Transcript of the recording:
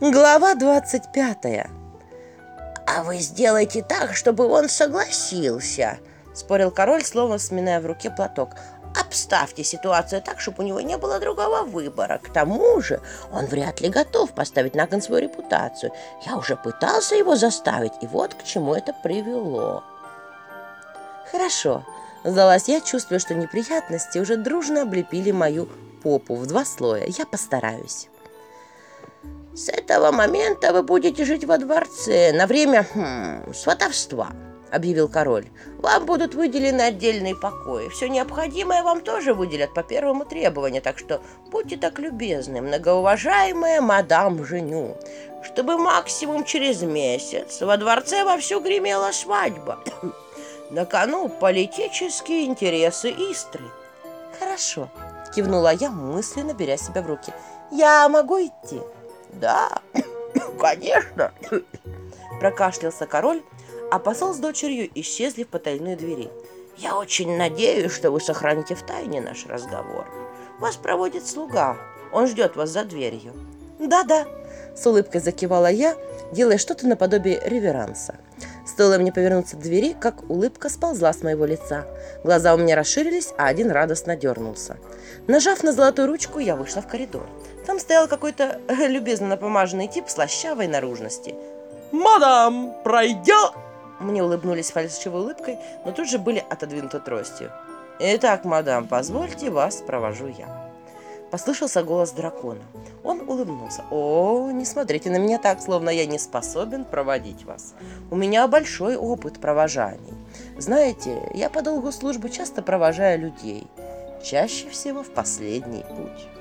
Глава 25 «А вы сделайте так, чтобы он согласился», — спорил король, словно сминая в руке платок. «Обставьте ситуацию так, чтобы у него не было другого выбора. К тому же он вряд ли готов поставить на кон свою репутацию. Я уже пытался его заставить, и вот к чему это привело». «Хорошо», — сдалась я, чувствуя, что неприятности уже дружно облепили мою попу в два слоя. «Я постараюсь». С этого момента вы будете жить во дворце на время хм, сватовства, объявил король. Вам будут выделены отдельные покои. Все необходимое вам тоже выделят по первому требованию, так что будьте так любезны, многоуважаемая мадам Женю, чтобы максимум через месяц во дворце вовсю гремела свадьба. На кону политические интересы Истры. Хорошо, кивнула я, мысленно беря себя в руки. Я могу идти? Да, конечно, прокашлялся король, а посол с дочерью исчезли в потайной двери. Я очень надеюсь, что вы сохраните в тайне наш разговор. Вас проводит слуга. Он ждет вас за дверью. Да-да, с улыбкой закивала я, делая что-то наподобие реверанса. Стоило мне повернуться к двери, как улыбка сползла с моего лица. Глаза у меня расширились, а один радостно дернулся. Нажав на золотую ручку, я вышла в коридор. Там стоял какой-то любезно напомаженный тип слащавой наружности. «Мадам, пройдя...» Мне улыбнулись фальшивой улыбкой, но тут же были отодвинуты тростью. «Итак, мадам, позвольте вас провожу я». Послышался голос дракона. Улыбнулся. «О, не смотрите на меня так, словно я не способен проводить вас. У меня большой опыт провожаний. Знаете, я по долгу службы часто провожаю людей. Чаще всего в последний путь».